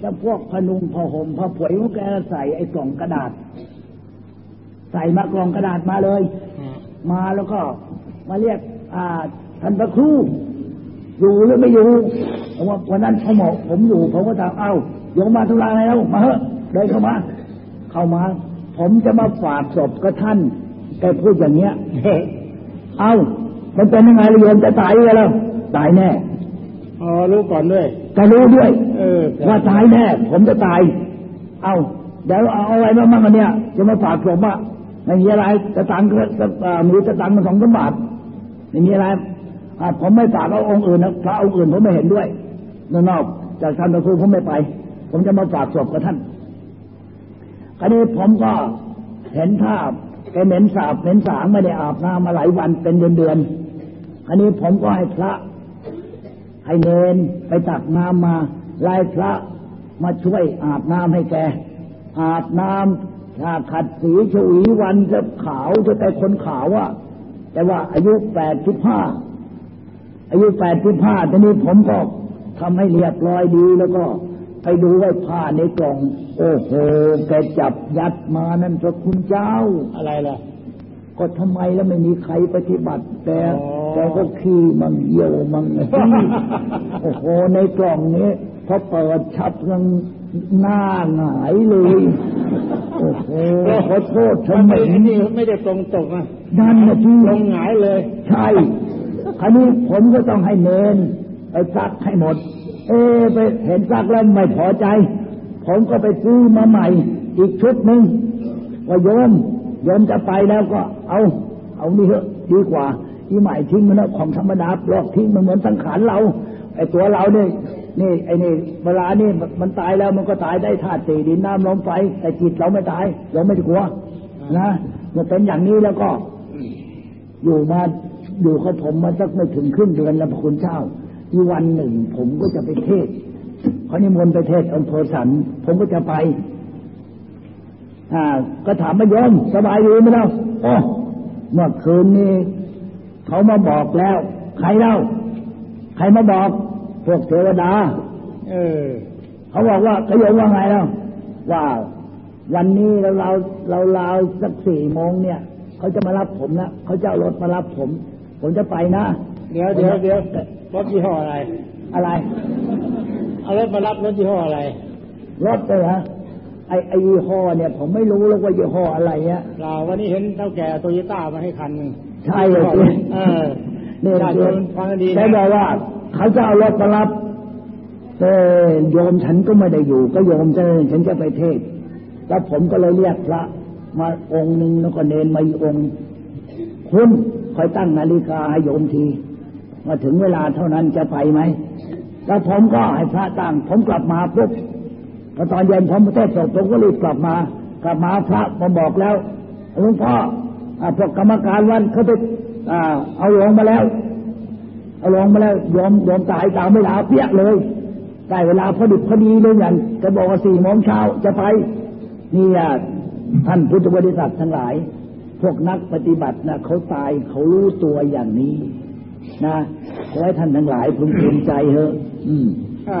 แล้วพวกพนุงพอห่มพอผวยของแกใส่ไอ้กล่องกระดาษ ใส่มากล่องกระดาษมาเลย มาแล้วก็มาเรียก อ่าท่านพระครูอยู่หรือไม่อยู่ผมว่าวันนั้นเขาบอกผมอยู่ผมก็ถามเอ้าโยมมาทุลาอะไรแล้วมาเถอะเดินเข้ามา เข้ามา ผมจะมาฝากศพกับท่านแกพูดอย่างเงี้ยเอ้ามันเป็นยังไงโยมจะตายแล้วตายแน่อ๋อรู้ก่อนด้วย จะรู้ด้วยเออว่าตายแน่ ผมจะตาย เอาเดี๋ยวเอาอะไรมาบ้างอันเนี่ยจะมาฝากศพอะไม่มีอะไรจะตังค์ก็อ่ามีจะตังค์มาสองสมบาทไม่มีอะไรอ่าผมไม่ฝากเอาองค์อื่นนะพระองค์อื่นผมไม่เห็นด้วยนอกจากท่านพระครูผมไม่ไป ผมจะมาฝากศพกับท่านคราวนี้ผมก็เห็นภาพแกเหม็นสาบเหม็นสางไม่ได้อาบน้ำมาหลายวันเป็นเดือนเดือนๆคราวนี้ผมก็ให้พระ ให้เนนไปตักน้ำมาไล่พระมาช่วยอาบน้ำให้แก อาบน้ำถ้าขัดสีชวีวันจะขาวจะแต่คนขาวอะแต่ว่าอายุแปดสิบห้าอายุแปดสิบห้าทีนี้ผมก็ทำให้เรียบร้อยดีแล้วก็ไปดูไว้ผ้าในกล่อง โอ้โหแกจับยัดมานั่นพระคุณเจ้าอะไรล่ะ ก็ทำไมแล้วไม่มีใครปฏิบัติแต่ อ๋อแต่ก็ขี้มังเยี่ยวมังโอ้โหในกล่องนี้พอเปิดชับยังหน้าหงายเลย โอ้โหขอโทษทำไมไม่นี่ไม่ได้ตรงตกอะนั่นนะที่ลงหงายเลย ใช่คราวนี้ผมก็ต้องให้เนนไปซักให้หมดเออไปเห็นซักแล้วไม่พอใจ ผมก็ไปซื้อมาใหม่ อีกชุดหนึ่งว่าโยมโยมจะไปแล้วก็เอา เอานี่เถอะดีกว่า ที่ใหม่ทิ้งมันนะของธรรมดาปลอกทิ้งมันเหมือนสังขารเราไอ้ตัวเราเนี่ยนี่ไอ้นี่เวลานี่มันตายแล้วมันก็ตายได้ธาตุสี่ดินน้ำลมไฟแต่จิตเราไม่ตาย เราไม่กลัวนะมื่อเป็นอย่างนี้แล้วก็ อยู่มาอยู่กับผมมาสักไม่ถึงครึ่งเดือนแล้วพระคุณเจ้าอีวันหนึ่ง ผมก็จะไปเทศเขานิมนต์ไปเทศอำเภอสัน ผมก็จะไป อ่า ก็ถามมาโยมสบายดีไหมเล่าโอ้เมื่อคืนนี้ เขามาบอกแล้ว ใครเล่า ใครมาบอก พวกเทวดา เออ เขาบอกว่าเขาโยมว่าไงแล้วว่าวันนี้เราเราเราราวสักสี่โมงเนี่ย เขาจะมารับผมนะเขาจะเอารถมารับผม ผมจะไปนะ เดี๋ยวเดี๋ยวเดี๋ยวรถยี่ห้ออะไร อะไร เอารถมารับรถยี่ห้ออะไร รถเลยฮะไอไอยี่ห้อเนี่ย ผมไม่รู้แล้วว่ายี่ห้ออะไรเนี่ยเราวันนี้เห็นเท่าแก่โตโยต้ามาให้คันหนึ่ง ใช่เลยสิเออนี่ญาติโยมฟังให้ดีแกนะบอกว่า เขาจะเอารถมารับเออโยมฉันก็ไม่ได้อยู่ ก็โยมจะฉันจะไปเทศน์แล้วผมก็เลยเรียกพระ มาองค์หนึ่งแล้วก็เนนมาอีกองค์คุณคอยตั้งนาฬิกาให้โยมทีมาถึงเวลาเท่านั้นจะไปไหมแล้วผมก็ให้พระตั้งผมกลับมาปุ๊บพอตอนเย็นผมเทศน์จบผมก็รีบกลับมา กลับมาพระมาบอกแล้วหลวงพ่ออ่า พวกกรรมการวันเขาไปอ่าเอาลงมาแล้ว เอาลงมาแล้วยอมยอมตายตามเวลาเปี้ยเลยได้เวลาพอดิบพอดีเลยอย่างจะบอกว่าสี่โมงเช้าจะไปนี่อะท่านพุทธบริษัททั้งหลาย พวกนักปฏิบัตินะเขาตายเขารู้ตัวอย่างนี้นะขอให้ท่านทั้งหลายพึงภูมิใจเถอะ อืม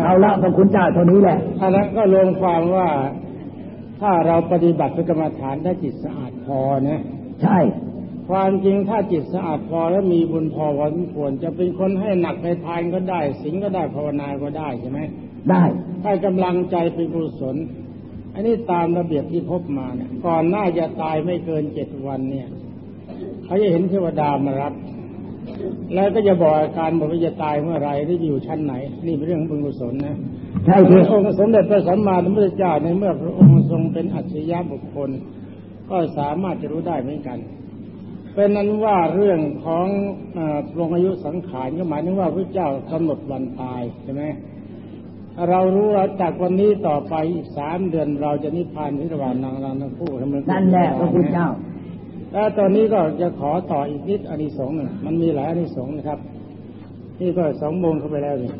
เอาละพระคุณเจ้าเท่านี้แหละอันนั้นก็รวมความว่าถ้าเราปฏิบัติเป็นกรรมฐานได้จิตสะอาดพอนะ ใช่ ความจริงถ้าจิตสะอาดพอแล้วมีบุญพอพอสมควรจะเป็นคนให้หนักในทานก็ได้ สิงก็ได้ภาวนาก็ได้ใช่ไหมได้ถ้ากำลังใจเป็นกุศลอันนี้ตามระเบียบที่พบมาเนี่ยก่อนหน้าจะตายไม่เกินเจ็ดวันเนี่ยเขาจะเห็นเทวดามารับ แล้วก็จะบอกอาการบอกว่าจะตายเมื่อไหรที่อยู่ชั้นไหน นี่เป็นเรื่องของบุญกุศลนะใช่พที่ระองค์สมเด็จพระสัมมาสัมพุทธเจ้าในเมื่อพระองค์ทรงเป็นอัจฉริยะบุคคล ก็สามารถจะรู้ได้เหมือนกัน เป็นนั้นว่าเรื่องของเออปรงอายุสังขารก็หมายถึงว่าพระเจ้ากำหนดวันตายใช่ไหมเรารู้ว่าจากวันนี้ต่อไปอีกสามเดือนเราจะนิพพานที่ระหว่างนางรำทั้งคู่ทั้งเมืองนั่นแหละพระคุณเจ้าแล้วตอนนี้ก็จะขอต่ออีกนิดอานิสงส์หนึ่งมันมีหลายอานิสงส์นะครับ นี่ก็สองโมงเข้าไปแล้วนี่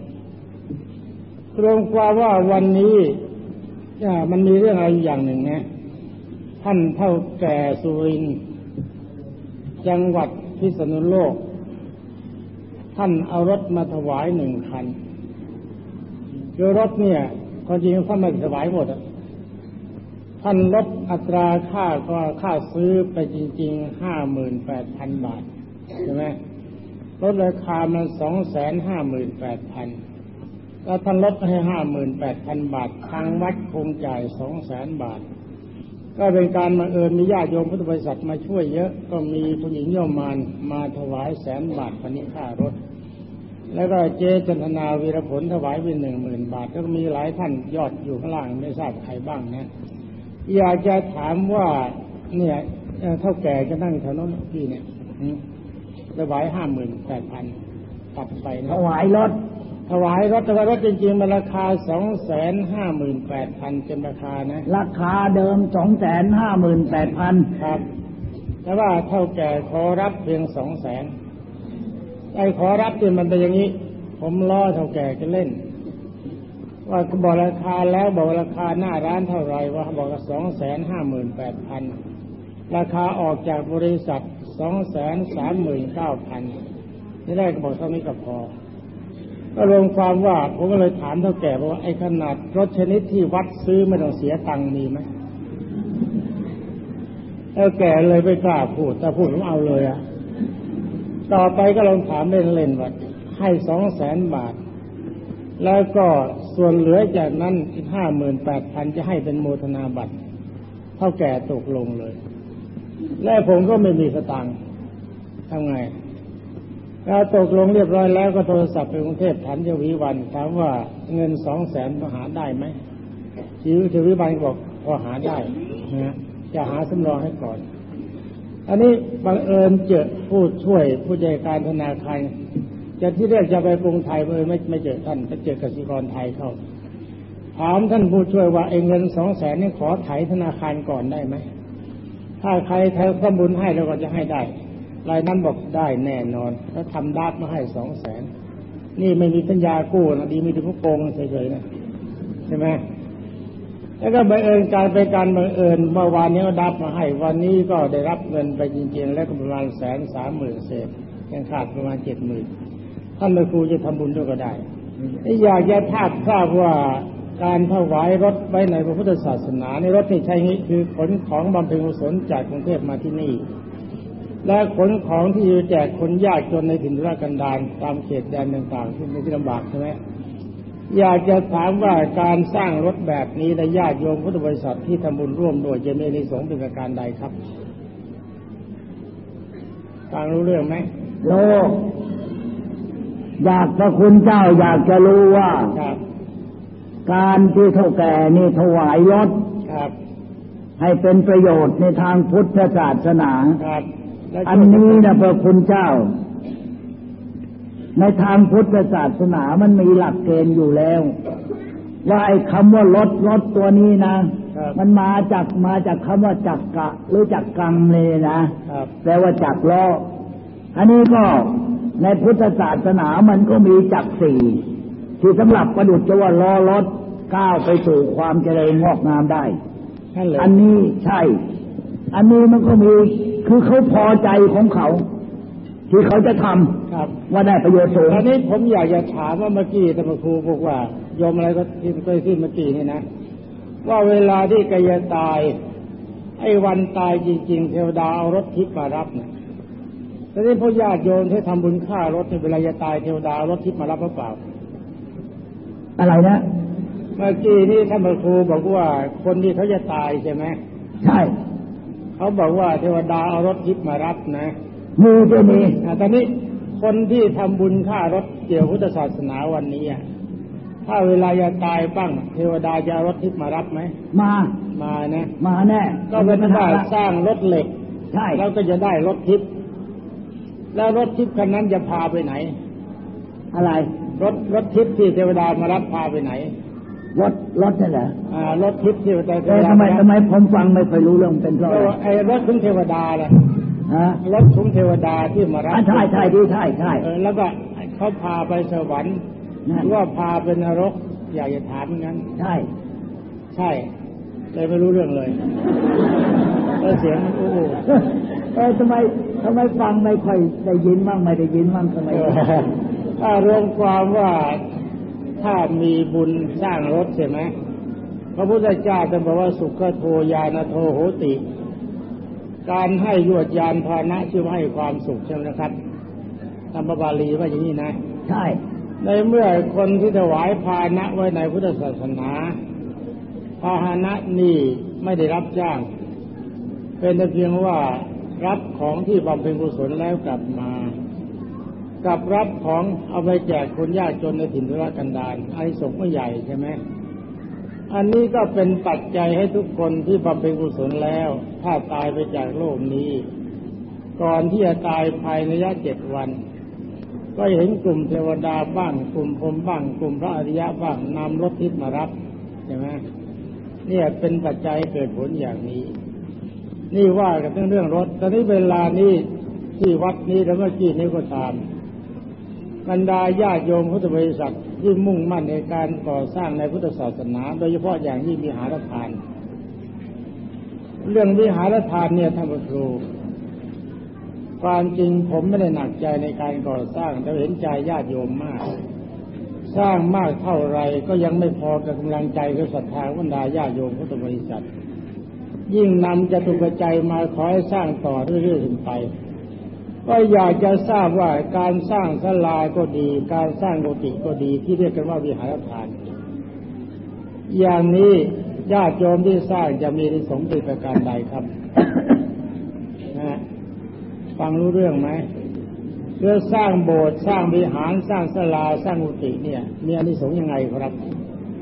รวมความว่าวันนี้อ่ามันมีเรื่องอะไรอย่างหนึ่งนะ ท่านเท่าแก่สุรินทร์จังหวัดพิษณุโลก ท่านเอารถมาถวายหนึ่งคันคือรถเนี่ยความจริงท่านม่ถวายหมดท่านลดอัตราค่าก็ค่าซื้อไปจริงๆห้าหมื่นแปดพันบาทใช่ไหมลดราคามันสองแสนห้าหมื่นแปดพันแล้วท่านลดให้ห้าหมื่นแปดพันบาททางวัดคงจ่ายสองแสนบาท ก็เป็นการมาเอิญมีญาติโยมพุทธบริษัทมาช่วยเยอะ ก็มีคุณหญิงโยมมานมาถวายแสนบาทพันนิค่ารถ แล้วก็เจจันทนาวีรผลถวายไปหนึ่งหมื่นบาท ก็มีหลายท่านยอดอยู่ข้างล่างไม่ทราบใครบ้างนะอยากจะถามว่าเนี่ยเท่าแก่จะนั่งแถวนั้นพี่เนี่ยถวายห้าหมื่นแปดพันตัดไปถวายรถ ถวายรถแต่ว่ารถจริงๆมันราคาสองแสนห้าหมื่นแปดพันเป็นราคานะ ราคาเดิมสองแสนห้าหมื่นแปดพันครับ แต่ว่าเท่าแก่ขอรับเพียงสองแสนไอ้ขอรับเนี่ยมันเป็นอย่างนี้ ผมล่อเท่าแก่จะเล่น ว่าบอกราคาแล้วบอกราคาหน้าร้านเท่าไหรว่าบอกสองแสนห้าหมื่นแปดพันราคาออกจากบริษัทสองแสนสามหมื่นเก้าพันนี่แรกก็บอกเท่านี้ก็พอ ก็รวมความว่าผมก็เลยถามเท่าแก่ว่าไอ้ขนาดรถชนิดที่วัดซื้อไม่ต้องเสียตังค์มีไหมแล้วแก่เลยไม่กล้าพูด แต่พูดผมเอาเลยอะต่อไปก็ลองถามเล่นๆว่าให้สองแสนบาท แล้วก็ส่วนเหลือจากนั้นอีกห้าหมื่นแปดพันจะให้เป็นโมทนาบัตรเท่าแก่ตกลงเลย และผมก็ไม่มีสตังค์ทำไง เราตกลงเรียบร้อยแล้วก็โทรศัพท์ไปกรุงเทพถามเจวิวันถามว่าเงินสองแสนพอหาได้ไหมชีวิตเจวิวันบอกพอหาได้นะจะหาสำรองให้ก่อน อันนี้บังเอิญเจอผู้ช่วยผู้จัดการธนาคารจะที่เรียกจะไปกรุงไทยเลยไม่ไม่เจอท่านไปเจอกสิกรไทยเข้าถามท่านผู้ช่วยว่าไอ้เงินสองแสนนี่ขอไถธนาคารก่อนได้ไหมถ้าใครใครข้อมูลให้เราก็จะให้ได้ รายนั้นบอกได้แน่นอนแล้วทำดับมาให้สองแสนนี่ไม่มีสัญญากู้นะดีมีแต่ผู้โกงเฉยๆนะใช่ไหมแล้วก็บังเอิญการไปการบังเอิญเมื่อวานนี้ก็ดับมาให้ วันนี้ก็ได้รับเงินไปจริง ๆ แล้วก็ประมาณแสนสามหมื่นเศษยังขาดประมาณเจ็ดหมื่นท่านพระครูจะทำบุญด้วยก็ได้อยากจะทราบทราบว่าการถวายรถไว้ในพระพุทธศาสนาในรถที่ใช้นี้คือขนของบำเพ็ญกุศลจากกรุงเทพมาที่นี่ และขนของที่จะแจกคนยากจนในถิ่นธุรกันดารตามเขตแดนต่างๆที่ไม่ที่ลำบากใช่ไหมอยากจะถามว่าการสร้างรถแบบนี้ในญาติโยมพุทธบริษัทที่ทำบุญร่วมด้วยจะมีในสงส์เป็นประการใดครับฟังรู้เรื่องไหมโลกอยากพระคุณเจ้าอยากจะรู้ว่าครับการที่เท่าแก่นี่ถวายรถครับให้เป็นประโยชน์ในทางพุทธศาสนาครับแล้ว อันนี้นะพระคุณเจ้า ในทางพุทธศาสนามันมีหลักเกณฑ์อยู่แล้ว ว่าไอ้คำว่ารถรถตัวนี้นะครับมันมาจากมาจากคำว่าจักกะ หรือจักกังเลยนะครับแปลว่าจักล้ออันนี้ก็ในพุทธศาสนามันก็มีจักสี่ที่สำหรับประดุจว่าล้อรถก้าวไปสู่ความเจริญงอกงามได้ท่านเลยอันนี้ใช่ อันนี้มันก็มี คือเขาพอใจของเขา ที่เขาจะทำครับ ว่าได้ประโยชน์สูงตอนนี้ผมอยากจะถามว่าเมื่อกี้ธรรมครูบอกว่าโยมอะไรก็ที่เคยที่เมื่อกี้นี่นะว่าเวลาที่แกจะตาย ไอ้วันตายจริง ๆ เทวดาเอารถทิพย์มารับเนี่ยตอนนี้พวกญาติโยมที่ทำบุญค่ารถเนี่ยเวลาจะตายเทวดาเอารถทิพย์มารับหรือเปล่า อะไรนะเมื่อกี้นี่ท่านพระครูบอกว่าคนที่เขาจะตายใช่ไหมใช่ เขาบอกว่าเทวดาเอารถทิพย์มารับนะมีก็มีอ่าตอนนี้คนที่ทำบุญค่ารถเกี่ยวพุทธศาสนาวันนี้อะถ้าเวลาจะตายบ้างเทวดาจะเอารถทิพย์มารับไหมมามานะมาแน่ก็เป็นว่าสร้างรถเหล็กใช่แล้วก็จะได้รถทิพย์แล้วรถทิพย์คันนั้นจะพาไปไหน อะไร รถรถทิพย์ที่เทวดามารับพาไปไหน รถรถนี่แหละอ่ารถทิพย์ที่เทวดาเออทำไมทำไมผมฟังไม่ค่อยรู้เรื่องเป็นเพราะก็อะไรไอ้รถของเทวดาแหละฮะรถของเทวดาที่มารับอะใช่ใช่ดีใช่ใช่เออแล้วก็เขาพาไปสวรรค์นั่นหรือว่าพาไปนรก อยากจะถามงั้น ใช่ ใช่เลยไม่รู้เรื่องเลยแล้วเสียงมันอู้อู้เออทำไมทำไมฟังไม่ค่อยได้ยินมั่งไม่ได้ยินมั่งทำไมเออถ้ารวมความว่า ถถ้ามีบุญสร้างรถใช่ไหมพระพุทธเจ้าจะบอกว่าสุขโทยานโทโหติ การให้ยวดยานพาหนะชื่อว่าให้ความสุขใช่ไหมนะครับธรรมบาลีว่าอย่างนี้นะ ใช่ ในเมื่อคนที่ถวายพาหนะไว้ในพุทธศาสนาพาหนะนี่ไม่ได้รับจ้าง เป็นแต่เพียงว่ารับของที่บำเพ็ญกุศลแล้วกลับมา กับรับของเอาไปแจกคนยากจนในถิ่นทุรกันดารไอ้สงฆ์ไม่ใหญ่ใช่ไหมอันนี้ก็เป็นปัจจัยให้ทุกคนที่บำเพ็ญกุศลแล้ว ถ้าตายไปจากโลกนี้ ก่อนที่จะตายภายในระยะเจ็ดวัน ก็เห็นกลุ่มเทวดาบ้างกลุ่มพรมบ้างกลุ่มพระอริยะบ้างนำรถทิพย์มารับใช่ไหมเนี่ยเป็นปัจจัยเกิดผลอย่างนี้ นี่ว่ากันเรื่องเรื่องรถตอนนี้เวลานี้ที่วัดนี้แล้วเมื่อกี้นี้ก็ตาม บรรดาญาติโยมพุทธบริษัทที่มุ่งมั่นในการก่อสร้างในพุทธศาสนา โดยเฉพาะอย่างยิ่งวิหารทาน เรื่องวิหารทานเนี่ยท่านผู้ครูความจริงผมไม่ได้หนักใจในการก่อสร้างแต่เห็นใจญาติโยมมาก สร้างมากเท่าไรก็ยังไม่พอกับกำลังใจกับศรัทธาบรรดาญาติโยมพุทธบริษัท ยิ่งนำจะตุกใจมาขอให้สร้างต่อเรื่อยๆขึ้นไป ก็อยากจะทราบว่าการสร้างสลาก็ดี การสร้างโกติก็ดีที่เรียกกันว่าวิหารทาน อย่างนี้ญาติโยมที่สร้างจะมีในสงส์ประการใดครับนะฟังรู้เรื่องไหมเพื่อสร้างโบสถ์สร้างวิหารสร้างสลาสร้างอุติเนี่ย มีอานิสงส์ยังไงครับ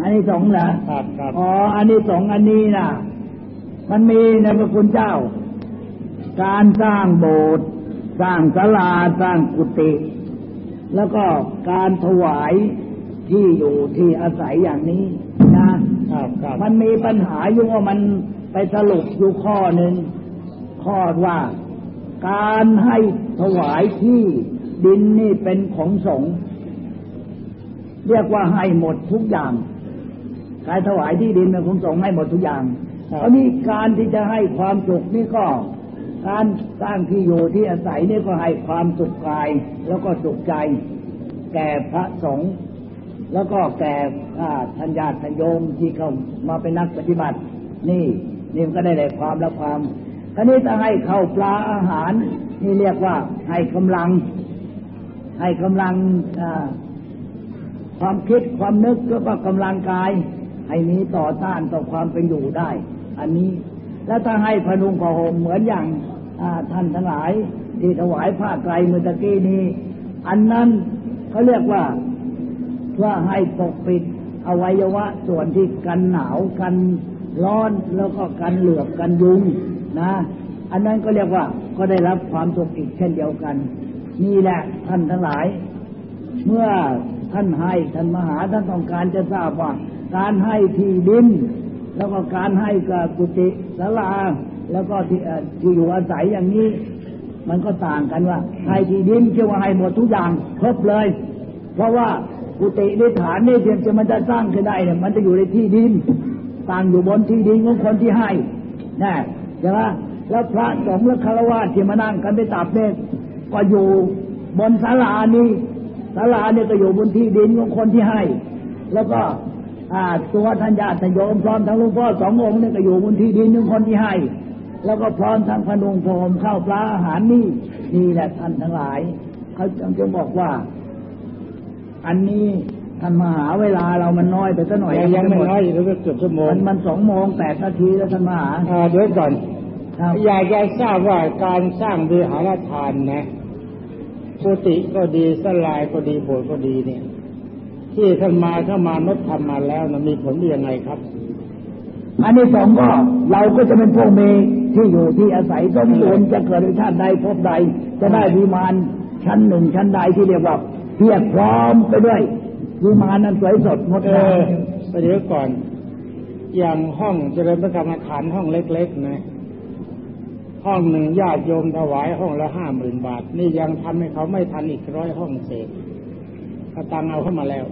อันนี้สงส์เหรอครับครับอ๋ออันนี้สงส์อันนี้นะมันมีในพระคุณเจ้า การสร้างโบสถ์ สร้างศาลาสร้างกุฏิแล้วก็การถวายที่อยู่ที่อาศัยอย่างนี้นะครับครับมันมีปัญหาอยู่ว่ามันไปสรุปอยู่ข้อหนึ่งข้อว่า การให้ถวายที่ดินนี่เป็นของสงฆ์เรียกว่าให้หมดทุกอย่างการถวายที่ดินเป็นของสงฆ์ให้หมดทุกอย่างครับตอนนี้การที่จะให้ความสุขนี่ก็ การสร้างที่อยู่ที่อาศัยนี่ก็ให้ความสุขกายแล้วก็สุขใจ แก่พระสงฆ์แล้วก็แก่อ่าทัญญาติโยมที่เข้ามาเป็นนักปฏิบัติ นี่นี่ก็ได้ได้ความและความคราวนี้ถ้าให้เข้าปลาอาหาร นี่เรียกว่าให้กำลัง ให้กำลังความคิดความนึกแล้วก็กำลังกาย ให้นี้ต่อต้านต่อความเป็นอยู่ได้ อันนี้แล้วถ้าให้พนุงพระหมเหมือนอย่าง ท่านทั้งหลาย ที่ถวายผ้าไตรเมื่อตะกี้นี้ อันนั้นเขาเรียกว่าเพื่อให้ปกปิดอวัยวะส่วนที่กันหนาวกันร้อนแล้วก็กันเหลือบกันยุงนะ อันนั้นก็เรียกว่าก็ได้รับความสุขอีกเช่นเดียวกัน นี่แหละท่านทั้งหลาย เมื่อท่านให้ท่านมหาท่านต้องการจะทราบว่า การให้ที่ดิน แล้วก็การให้กับกุฏิศาลา แล้วก็ที่เอ่อที่อยู่อาศัยอย่างนี้ มันก็ต่างกันว่าให้ที่ดินเชื่อว่าให้หมดทุกอย่างครบเลย เพราะว่ากุฏิในฐานนี่เพียงจะมันจะสร้างขึ้นได้เนี่ยมันจะอยู่ในที่ดินตั้งอยู่บนที่ดินของคนที่ให้นะใช่ไหมแล้วพระสงฆ์และคารวะที่มานั่งกันไปตับเนี่ยก็อยู่บนศาลานี้ศาลาเนี่ยก็อยู่บนที่ดินของคนที่ให้ แล้วก็อ่าตัวท่านญาติโยมพร้อมทั้งหลุงพ่อสององค์เนี่ยก็อยู่บนที่ดินของคนที่ให้ แล้วก็พร้อมทั้งพนุงพรมข้าวปลาอาหารนี่นี่แหละท่านทั้งหลายเขาจึงบอกว่า อันนี้ท่านมหาเวลาเรามันน้อยไปซะหน่อยยังยังไม่น้อยอยู่แล้วก็เกือบชั่วโมงมันมันสองโมงแปดนาทีแล้วท่านมหาอ่าเดี๋ยวก่อนครับอยากจะทราบว่าการสร้างวิหารทานนะกุฏิก็ดีสลายก็ดีโบสถ์ก็ดีเนี่ย ที่ท่านมาเข้ามานดทำมาแล้วนะมีผลดียังไงครับอันนี้สองก็เราก็จะเป็นพวกมี ที่อยู่ที่อาศัยสมบูรณ์จะเกิดในชาติใดพบใด จะได้วิมานชั้นหนึ่งชั้นใดที่เรียกว่าเพียบพร้อมไปด้วยวิมานนั้นสวยสดงดเองาอมเดี๋ยวก่อน อย่างห้องเจริญพระกรรมฐานห้องเล็กๆนะห้องหนึ่งญาติโยมถวายห้องละห้าหมื่นบาท นี่ยังทำให้เขาไม่ทันอีกร้อยห้องเศษกตังเอาเข้ามาแล้ว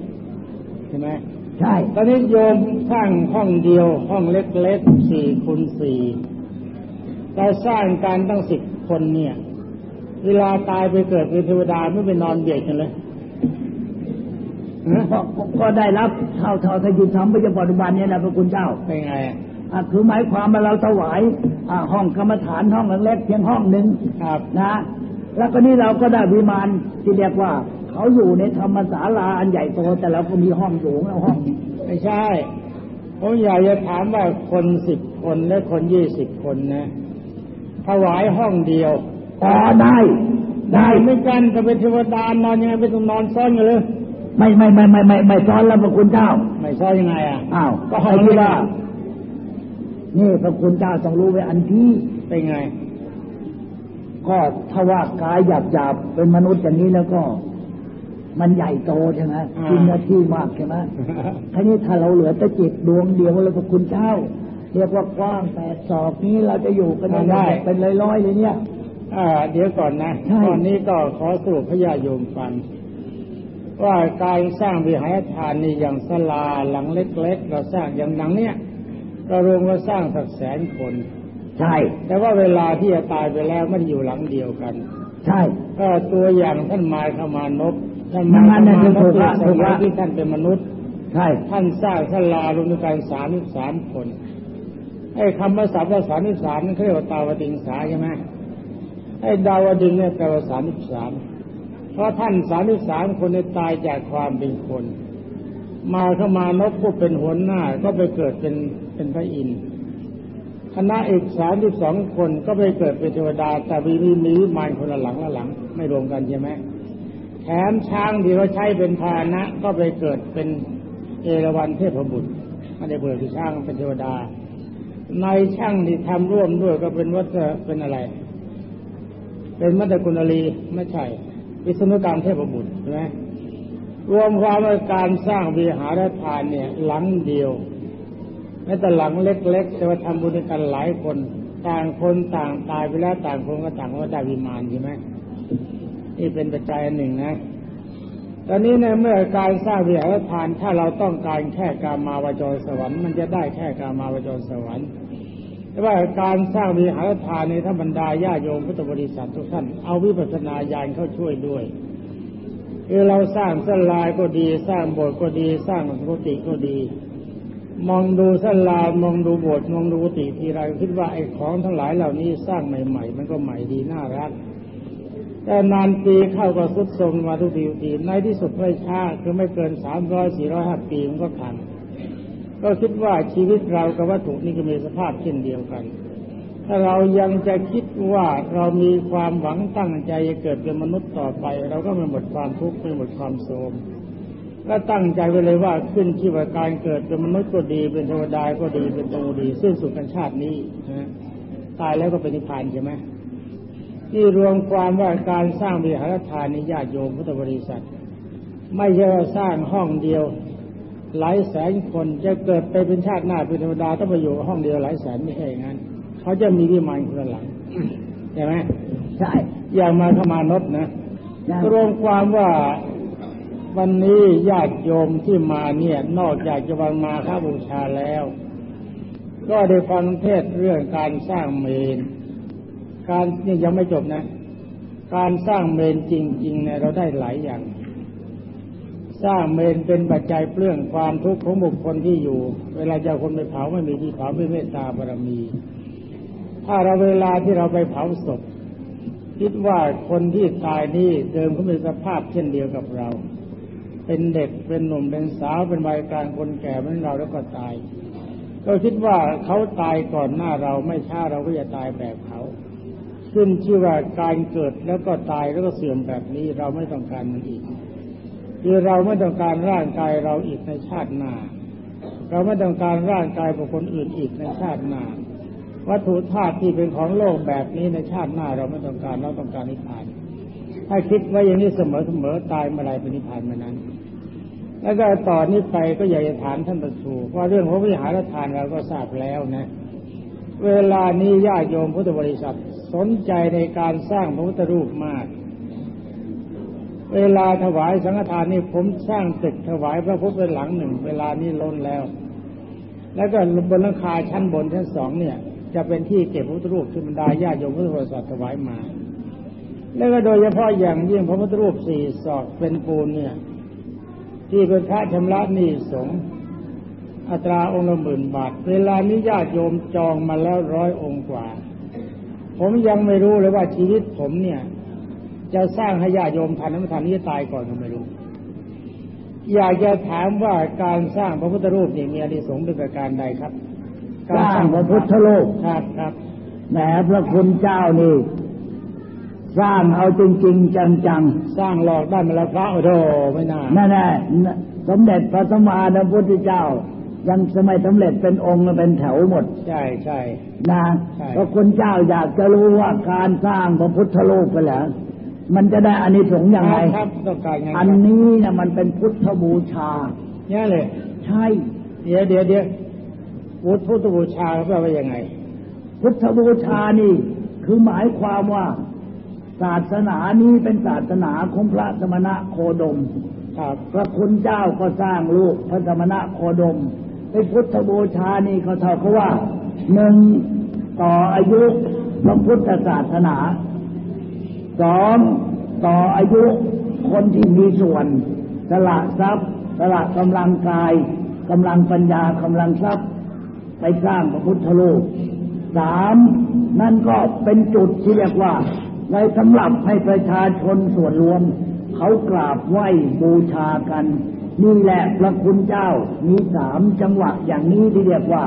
ใช่ไหมใช่ ตอนนี้โยมสร้างห้องเดียวห้องเล็กๆสี่คูณสี่ เราสร้างการตั้งสิบคนเนี่ย เวลาตายไปเกิดเป็นเทวดาไม่ไปนอนเบียดกันเลยก็ก็ก็ได้รับเท่าเท่าที่ยุทำปัจจุบันเนี่ยนะพระคุณเจ้าเป็นไงอะคือหมายความว่าเราถวายอ่าห้องกรรมฐานห้องเล็กๆเพียงห้องหนึ่งครับนะ แล้วก็นี่เราก็ได้วิมานที่เรียกว่า เขาอยู่ในธรรมศาลาอันใหญ่โตแต่เราก็มีห้องสูงแล้วห้องไม่ใช่ผมอยากจะถามว่าคนสิบคนและคนยี่สิบคนนะ ถวายห้องเดียวอ๋อได้ได้ ได้ไม่กันจะเป็นเทวดานอนยังไงไปต้องนอนซ้อนกันเลยไม่ไม่ไม่ไม่ไม่ไม่ซ้อนแล้วพระคุณเจ้า ไม่ซ้อนยังไงอะอ้าวก็ก็ห้ให้องที่เล็กว่า นี่พระคุณเจ้าต้องรู้ไว้อันที่เป็นไง ก็ถ้าว่ากายหยาบหยาบๆเป็นมนุษย์อย่างนี้แล้วก็ มันใหญ่โตใช่ไหมอ่ากินเนื้อที่มากใช่ไหมทีนี้ถ้าเราเหลือแต่จิตดวงเดียวแล้วพระคุณเจ้า เรียกว่ากว้างแปดศอกนี้เราจะอยู่กันได้เป็นร้อยๆเลยเนี่ยอ่า เดี๋ยวก่อนนะใช่ตอนนี้ก็ขอสรุปพญาโยมฟังว่าการสร้างวิหารทานนี่อย่างศาลาหลังเล็กๆเราสร้างอย่างหลังเนี้ยเรารวมเราสร้างสักแสนคน ใช่ แต่ว่าเวลาที่จะตายไปแล้วไม่ได้อยู่หลังเดียวกัน ใช่ก็ตัวอย่างท่านมายขมานพท่านนั่มายนขน่ะมานถูพกละสถูกมัละยที่ท่านเป็นมนุษย์ ใช่ ท่านสร้างศาลารวมกันสามสามคน ไอ้คำว่าสามสามสิบสามนั่นเขาเรียกว่าตาวติงสาใช่ไหมไอ้ดาวดึงเนี่ยแปลว่าสามสิบสามเพราะท่านสามสิบสามคนเนี่ยตายจากความเป็นคน มาเข้ามานพผู้เป็นหัวหน้าก็ไปเกิดเป็นเป็นพระอินทร์คณะอีกสามสิบสองคนก็ไปเกิดเป็นเทวดาแต่มีมีมีวิมานคนละหลังละหลัง ไม่รวมกันใช่ไหมแถมช้างที่เขาใช้เป็นพาหนะ ก็ไปเกิดเป็นเอราวัณเทพบุตรไม่ได้เกิดเป็นช้างเป็นเทวดา ในช่างที่ทำร่วมด้วยก็เป็นวัตเป็นอะไร เป็นมัตตกุณลีไม่ใช่ วิษณุการเทพบุตรใช่ไหมรวมความว่าการสร้างวิหารทานเนี่ย หลังเดียวแม้แต่หลังเล็ก ๆ แต่ว่าทำบุญกันหลายคน ต่างคนต่างตายไปแล้วต่างคนก็ต่างก็ได้วิมานใช่ไหมนี่เป็นปัจจัยหนึ่งนะตอนนี้ในเมื่อการสร้างวิหารทานถ้าเราต้องการแค่กามาวจรสวรรค์ มันจะได้แค่กามาวจรสวรรค์ ว่าการสร้างวิหารทานในท่านบรรดาญาโยมพุทธบริษัททุกท่านเอาวิปัสสนาญาณเข้าช่วยด้วยคือเราสร้างสลายก็ดี สร้างโบสถ์ก็ดี สร้างกุฏิก็ดี มองดูสลามองดูโบสถ์มองดูกุฏิทีไรคิดว่าไอ้ของทั้งหลายเหล่านี้สร้างใหม่ ๆ มันก็ใหม่ดีน่ารักแต่นานปีเข้าก็สุดโทรมมาทุกทีทีในที่สุดไม่ช้าคือไม่เกินสามร้อยสี่ร้อยห้าปีมันก็ทัน ก็คิดว่าชีวิตเรากับวัตถุนี้ก็มีสภาพเช่นเดียวกัน ถ้าเรายังจะคิดว่าเรามีความหวังตั้งใจจะเกิดเป็นมนุษย์ต่อไป เราก็ไม่หมดความทุกข์ไม่หมดความโศมก็ตั้งใจไว้เลยว่าขึ้นที่ว่าการเกิดเป็นมนุษย์ก็ดีเป็นเทวดาก็ดีเป็นดวดีสิ้นสุดกันชาตินี้นะตายแล้วก็เป็นนิพพานใช่ไหมนี่รวมความว่าการสร้างวิหารทานในญาติโยมพุทธบริษัท ไม่ใช่ว่าสร้างห้องเดียว หลายแสนคนจะเกิดไปเป็นชาติหน้าเป็นเทวดาต้องไปอยู่ห้องเดียวหลายแสนไม่ใช่อย่างนั้นเขาจะมีวิมานคนละหลังใช่ไหมใช่อย่างมาขมานพนะใช่รวมความว่าวันนี้ญาติโยมที่มาเนี่ย นอกจากจะวันมาค้าบูชาแล้ว ก็ได้ฟังเทศน์เรื่องการสร้างเมน การนี่ยังไม่จบนะ การสร้างเมนจริง ๆ เนี่ยเราได้หลายอย่าง สร้างเมนเป็นปัจจัยเปลื้องความทุกข์ของบุคคลที่อยู่ เวลาจะเอาคนไปเผาไม่มีที่เผาไม่เมตตาบารมี ถ้าเราเวลาที่เราไปเผาศพ คิดว่าคนที่ตายนี่เดิมเขามีสภาพเช่นเดียวกับเรา เป็นเด็กเป็นหนุ่มเป็นสาวเป็นวัยกลางคนแก่เหมือนเราแล้วก็ตายก็คิดว่าเขาตายก่อนหน้าเราไม่ช้าเราก็จะตายแบบเขาขึ้นชื่อว่าการเกิดแล้วก็ตายแล้วก็เสื่อมแบบนี้เราไม่ต้องการมันอีก คือเราไม่ต้องการร่างกายเราอีกในชาติหน้า เราไม่ต้องการร่างกายของคนอื่นอีกในชาติหน้า วัตถุธาตุที่เป็นของโลกแบบนี้ในชาติหน้า เราไม่ต้องการเราต้องการนิพพาน ถ้าคิดไว้อย่างนี้เสมอเสมอตายเมื่อไรเป็นนิพพานเมื่อนั้น แล้วก็ต่อนนี้ไปก็อยากจะถามท่านประชูว่าเรื่องของวิหารทานเราก็ทราบแล้วนะ เวลานี้ญาติโยมพุทธบริษัทสนใจในการสร้างพระพุทธรูปมาก เวลาถวายสังฆทานนี่ผมสร้างตึกถวายพระพุทธเป็นหลังหนึ่ง เวลานี้ล้นแล้ว แล้วก็บนหลังคาชั้นบนชั้นสองเนี่ย จะเป็นที่เก็บพระพุทธรูปที่บรรดาญาโยมพุทธบริษัทถวายมา แล้วก็โดยเฉพาะอย่างยิ่งพระพุทธรูปสี่ศอกเป็นปูนเนี่ย ที่เป็นพระชำระหนี้สงฆ์อัตราองค์ละหมื่นบาท เวลานี้ญาติโยมจองมาแล้วร้อยองค์กว่า ผมยังไม่รู้เลยว่าชีวิตผมเนี่ย จะสร้างให้ญาติโยมทันนั้นไม่ทันนี้จะตายก่อนก็ไม่รู้ อยากจะถามว่าการสร้างพระพุทธรูปนี่มีอานิสงส์เป็นประการใดครับ สร้างพระพุทธรูปครับครับแหมพระคุณเจ้านี่สร้างเอาจริงๆจังสร้างหลอกได้มาแล้วพระโอ้โหไม่น่าๆนั่นแหละสมเด็จพระสัมมาสัมพุทธเจ้า ยังสมัยสำเร็จเป็นองค์เป็นแถวหมด ใช่ใช่นะใช่พระคุณเจ้าอยากจะรู้ว่าการสร้างพระพุทธรูปไปแล้ว มันจะได้อานิสงส์ยังไงครับต้องการไงอันนี้นะมันเป็นพุทธบูชาเนี่ยเลยใช่ เดี๋ยวเดี๋ยวเดี๋ยวพุทธพุทธบูชาแปลว่ายังไง พุทธบูชานี่คือหมายความว่า ศาสนานี้เป็นศาสนาของพระสมณะโคดมครับพระคุณเจ้าก็สร้างลูกพระสมณะโคดมเป็นพุทธบูชานี่เขาเท่ากับว่าหนึ่งต่ออายุพระพุทธศาสนา สองต่ออายุคนที่มีส่วน สละทรัพย์ สละกำลังกายกำลังปัญญากำลังทรัพย์ ไปสร้างพระพุทธรูปสามนั่นก็เป็นจุดที่เรียกว่าไว้สำหรับให้ประชาชนส่วนรวม เขากราบไหว้บูชากัน นี่แหละพระคุณเจ้ามีสามจังหวะอย่างนี้ที่เรียกว่า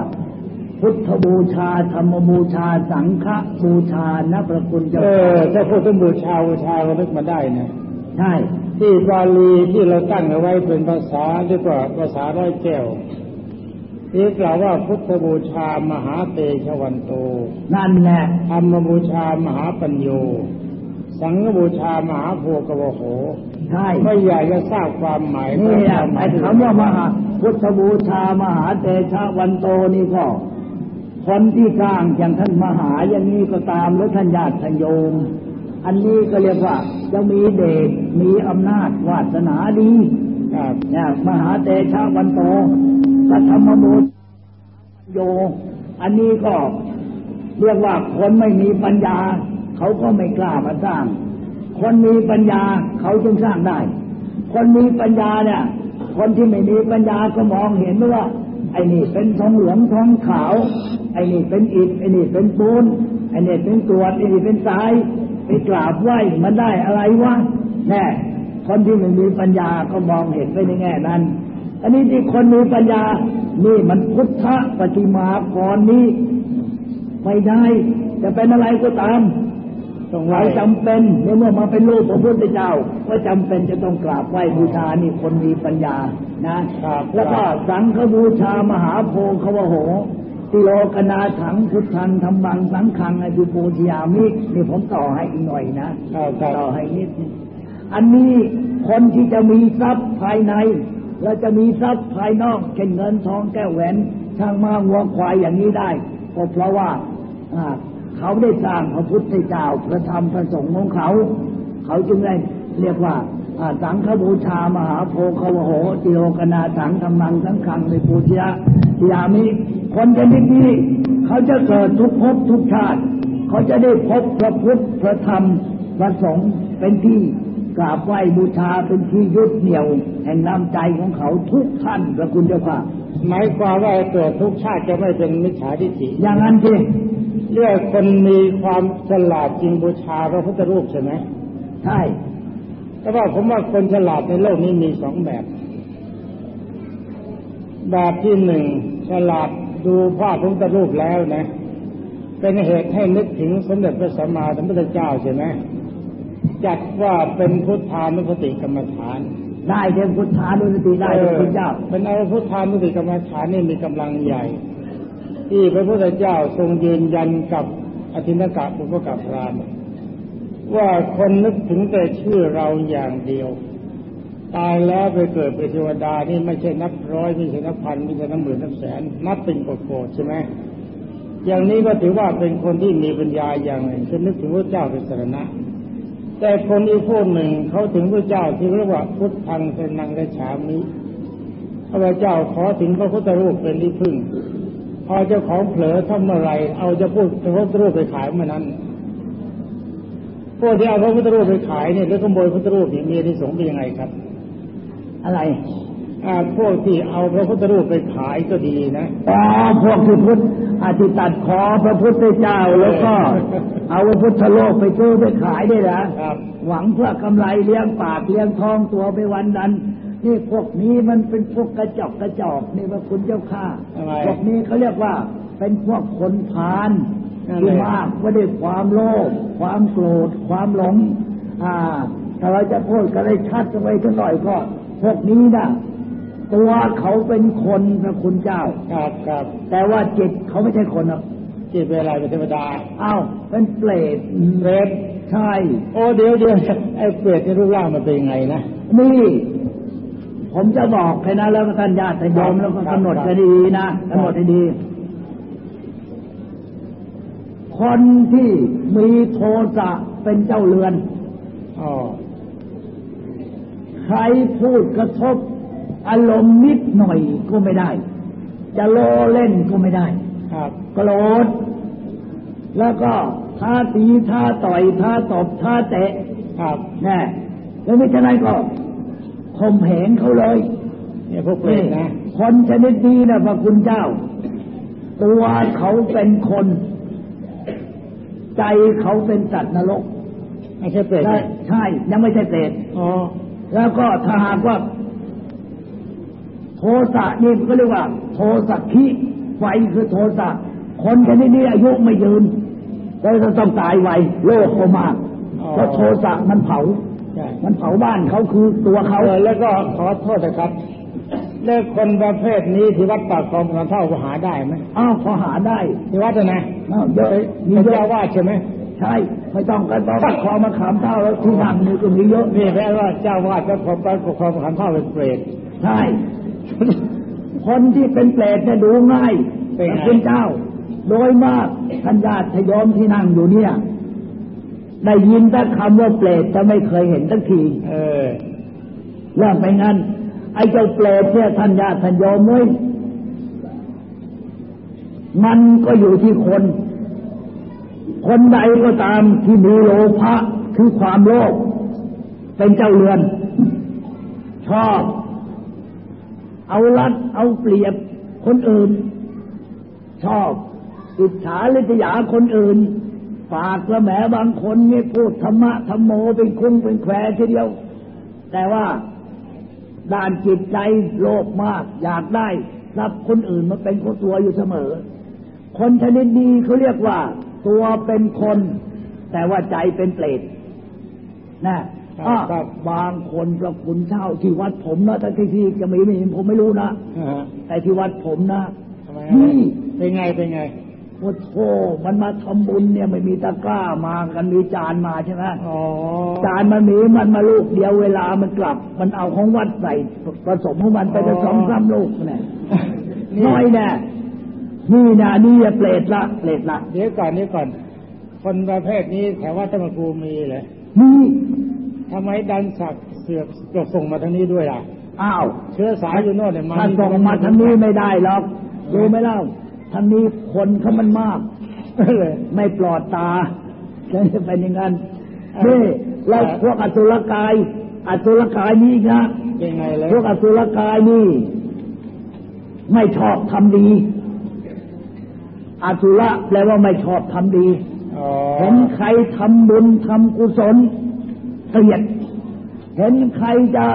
พุทธบูชาธรรมบูชา สังฆบูชานะพระคุณเจ้าเออถ้าพูดถึงบูชาบูชาก็นึกมาได้นะใช่ ที่บาลีที่เราตั้งเอาไว้เป็นภาษาเรียกว่าภาษาร้อยแก้วที่กล่าวว่าพุทธบูชามหาเตชะวันโต นั่นแหละธรรมบูชามหาปัญโย สังฆบูชามหาโพกวโหใช่ไม่อยากจะทราบความหมายนี่แหละความหไอ้มายคำว่ามหาพุทธบูชามหาเตชะวันโตนี่ก็ คนที่สร้างอย่างท่านมหาอย่างนี้ก็ตามหรือท่านญาติทโยม อันนี้ก็เรียกว่าจะมีเดชมีอำนาจวาสนาดีครับเนี่ยมหาเตชะวันโตสัทธรรมบูชโย อันนี้ก็เรียกว่าคนไม่มีปัญญา เขาก็ไม่กล้ามาสร้าง คนมีปัญญาเขาจึงสร้างได้ คนมีปัญญาเนี่ย คนที่ไม่มีปัญญาก็มองเห็นว่า ไอ้นี่เป็นทองเหลืองทองขาว ไอ้นี่เป็นอิฐไอ้นี่เป็นปูนไอ้นี่เป็นกรวดไอ้นี่เป็นทรายไปกราบไหว้มันได้อะไรวะแน่คนที่ไม่มีปัญญาก็มองเห็นไปในแง่นั้น อันนี้ที่คนมีปัญญา นี่มันพุทธปฏิมากรนี้ ไม่ได้ จะเป็นอะไรก็ตาม เราไว้จำเป็นในเมื่อมาเป็นลูกพระพุทธเจ้าก็จำเป็นจะต้องกราบไหว้บูชานี่คนมีปัญญานะครับแล้วก็สังฆบูชามหาโพคาวโหติโลกนาถังพุทธันธรรมังสังขังอจุปูชยามินี่ผมต่อให้อีกหน่อยนะครับครับต่อให้นิดนึงอันนี้คนที่จะมีทรัพย์ภายใน และจะมีทรัพย์ภายนอกเช่นเงินทองแก้วแหวนช่างมาวัวควายอย่างนี้ได้ก็เพราะว่าอ่า เขาได้สร้างพระพุทธเจ้าพระธรรมพระสงฆ์ของเขา เขาจึงได้เรียกว่าอ่าสังฆบูชามหาโพคาวโหติโลกนาสังธรรมังสังขังในปูชยะยามิคนชนิดนี้เขาจะเกิดทุกภพทุกชาติ เขาจะได้พบพระพุทธพระธรรมพระสงฆ์เป็นที่กราบไหว้บูชาเป็นที่ยึดเหนี่ยว แห่งน้ำใจของเขาทุกท่านพระคุณเจ้าค่ะหมายความว่าเกิดทุกชาติจะไม่เป็นมิจฉาทิฏฐิอย่างนั้นสิ เรียกคนมีความฉลาดจริงบูชาพระพุทธรูปใช่ไหมใช่แต่ว่าผมว่าคนฉลาดในโลกนี้มีสองแบบ แบบที่หนึ่งฉลาดดูภาพพระพุทธรูปแล้วนะ เป็นเหตุให้นึกถึงสมเด็จพระสัมมาสัมพุทธเจ้าใช่ไหมจัดว่าเป็นพุทธานุสติกรรมฐาน ได้เดชพุทธานุสติได้พระคุณเจ้าเป็นอาพุทธานุสติกรรมฐานนี่มีกำลังใหญ่ ที่พระพุทธเจ้าทรงยืนยันกับอธินกะปุพกะพรามว่าคนนึกถึงแต่ชื่อเราอย่างเดียว ตายแล้วไปเกิดเป็นเทวดานี่ไม่ใช่นับร้อยไม่ใช่นับพันไม่ใช่นับหมื่นนับแสนนับเป็นโกรธใช่ไหมอย่างนี้ก็ถือว่าเป็นคนที่มีปัญญาอย่างหนึ่งคือนึกถึงพระเจ้าเป็นสรณะ แต่คนอีกพวกหนึ่งเขาถึงพระเจ้าที่เรียกว่าพุทธังเป็นนังกระฉามิพระเจ้าขอถึงพระพุทธรูปเป็นที่พึ่ง พอเจ้าของเผลอทำเมื่อไรเอาจะพูดพระพุทธรูปไปขายเมื่อนั้นพวกที่เอาพระพุทธรูปไปขายเนี่ยหรือขโมยพระพุทธรูปเนี่ยมีที่สงส์เป็นยังไงครับ อะไรพอ่าพวกที่เอาพระพุทธรูปไปขายก็ดีนะอ๋อพวกที่พุทธอาทิตัดคอพระพุทธเจ้าแล้วก็ เอาพระพุทธโลกไปซื้อไปขายได้เหรอครับหวังเพื่อกำไรเลี้ยงปากเลี้ยงท้องตัวไปวันนั้น นี่พวกนี้มันเป็นพวกกระจอกกระจอกนี่ว่าคุณเจ้าข้าทำไมพวกนี้เขาเรียกว่าเป็นพวกคนพาลนั่นที่แหละมากว่าด้วยความโลภความโกรธ ความหลง อ่า ถ้าเราจะพูดกันให้ชัดกันไว้สักหน่อยก็ พวกนี้นะตัวเขาเป็นคนพระคุณเจ้า ครับครับ แต่ว่าจิตเขาไม่ใช่คนหรอกจิตเป็นอะไรเป็นเทวดาอ้าวเป็นเปรตเปรตใช่ โอ้เดี๋ยวเดี๋ยวไอ้เปรตในรูปร่างมันเป็นยังไงนะ นี่ ผมจะบอกให้นะแล้วก็ท่านญาติโยมแล้วก็กำหนดให้ดีนะกำหนดให้ดี คนที่มีโทสะเป็นเจ้าเรือนอ๋อใครพูดกระทบ อารมณ์นิดหน่อยก็ไม่ได้ จะโลเล่นก็ไม่ได้ครับโกรธแล้วก็ท่าตีท่าต่อยท่าตบท่าเตะครับแน่แล้วไม่ฉะนั้นก็ ข่มเหงเขาเลยเนี่ยพวกเปรตนะคนชนิดนี้นะพระคุณเจ้า ตัวเขาเป็นคน ใจเขาเป็นสัตว์นรกไม่ใช่เปรตใช่นะใช่ยังไม่ใช่เปรตอ๋อแล้วก็ถ้าหากว่าโทสะนี่ก็เรียกว่า โทสักขิไฟคือโทสะคนชนิดนี้อายุไม่ยืนแล้วจะต้องตายไวโลกก็มากอ๋อเพราะโทสะมันเผาใช่ มันเผาบ้านเขาคือตัวเขาเออแล้วก็ขอโทษนะครับเลิกคนประเภทนี้ที่วัดปากคลองพระเท่าก็หาได้ไหมอ้าวพอหาได้ที่วัดนะนะอ้าวเยอะมีเป็นเยอะเจ้าวาดใช่ไหมใช่ไม่ต้องกันบอกว่าคอมาขามเท่าแล้วที่นั่งนี่ก็มีเยอะนี่แปลว่าเจ้าวาดก็ขอไปปกครองพระเท่าเป็นเปรตใช่คนที่เป็นเปรตเนี่ยดูง่ายเป็นไงพระคุณเจ้า โดยมากท่านญาติทยอมที่นั่งอยู่เนี่ย ได้ยินแต่คำว่าเปรตจะไม่เคยเห็นสักที เออเรื่องไปงั้น ไอ้เจ้าเปรตเนี่ยท่านญาติทยอมเว้ยมันก็อยู่ที่คน คนใดก็ตามที่มีโลภะคือความโลภเป็นเจ้าเรือน ชอบ เอารัดเอาเปรียบคนอื่น ชอบอิจฉาลิษยาคนอื่น ปากละแหมบางคนนี่พูดธรรมะธรรมโมเป็นคุ้งเป็นแควทีเดียว แต่ว่าด้านจิตใจโลภมาก อยากได้รับคนอื่นมาเป็นคนตัวอยู่เสมอ คนชนิดนี้เขาเรียกว่า ตัวเป็นคน แต่ว่าใจเป็นเปรตนะครับอ้อครับบางคนพระคุณเช่าที่วัดผมนะแต่ที่ที่จะมีไม่มีผมไม่รู้นะอ่าฮะแต่ที่วัดผมนะทำไมนี่เป็นไงเป็นไง โอ้โหมันมาทำบุญเนี่ยไม่มีตะกร้ามากันมีจานมาใช่ไหมอ๋อจานมันมีมันมาลูกเดียวเวลามันกลับ มันเอาของวัดใส่ผสมของมันไปจะสองสามลูกเนี่ยนี่น้อยแน่นี่นะนี่อย่าเปรตละเปรตละเดี๋ยวก่อนเดี๋ยวก่อน คนประเภทนี้แถววัดธรรมกูมีเลยนี่ทำไมดันสักเสือกจะส่งมาทางนี้ด้วยล่ะ อ้าว เชื้อสายอยู่โน่นเนี่ยมาถ้าส่งมาทางนี้ไม่ได้หรอกรู้ไหมเล่า ทางนี้คนเขามันมากเลยไม่ปลอดตาจะเป็นอย่างนั้นเออนี่แล้วพวกอสุรกายอสุรกายนี่นะเป็นไงเลยพวกอสุรกายนี่ ไม่ชอบทำดีอสุระแปลว่าไม่ชอบทำดีอ๋อเห็นใครทำบุญทำกุศลเกลียด เห็นใครจะ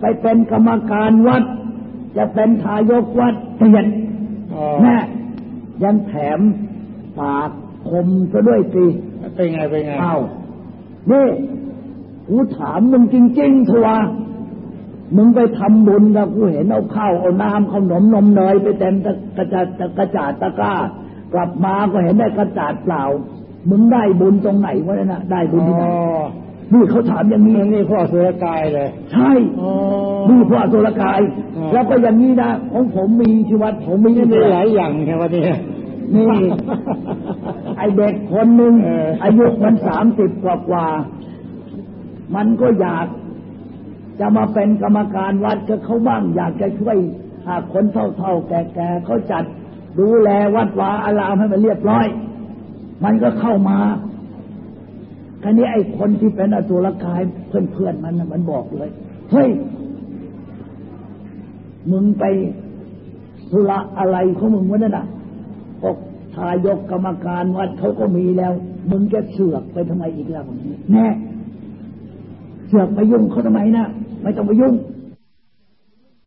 ไปเป็นกรรมการวัด จะเป็นทายกวัดเกลียดอ๋อแน่ ยังแถมปากคมซะด้วยสิเป็นไงเป็นไงอ้าวนี่กูถามมึงจริงๆเถอะวะมึงไปทำบุญแล้วกูเห็นเอาข้าวเอาน้ำขนมนมเนยไปเต็มตะกระจาดกระจาดตะกร้า กลับมาก็เห็นได้กระจาดเปล่า มึงได้บุญตรงไหนวะเนี่ยนะได้บุญที่ไหนอ๋อ นี่เขาถามอย่างนี้นี่นี่พ่อสุรกายเลย ใช่อ๋อนี่พระอสุรกายอ๋อแล้วก็อย่างนี้นะของผมมีที่วัดผมมีนี่มีที่หลายอย่างแค่วันนี้นี่ไอเด็กคนหนึ่งเออออายุมันสามสิบกว่ากว่า มันก็อยาก จะมาเป็นกรรมการวัดกับเขาบ้างอยากจะช่วยหากคนเท่าๆแก่ๆเขาจัดดูแลวัดวาอารามให้มันเรียบร้อย มันก็เข้ามา คราวนี้ไอ้คนที่เป็นอสุรกายเพื่อนเพื่อนมันมันบอกเลยเฮ้ยมึงไปสุระอะไรของมึงวะนั่นน่ะปกทายกกรรมการวัดเขาก็มีแล้ว มึงจะเสือกไปทำไมอีกล่ะแน่เสือกไปยุ่งเขาทำไมนะไม่ต้องไปยุ่ง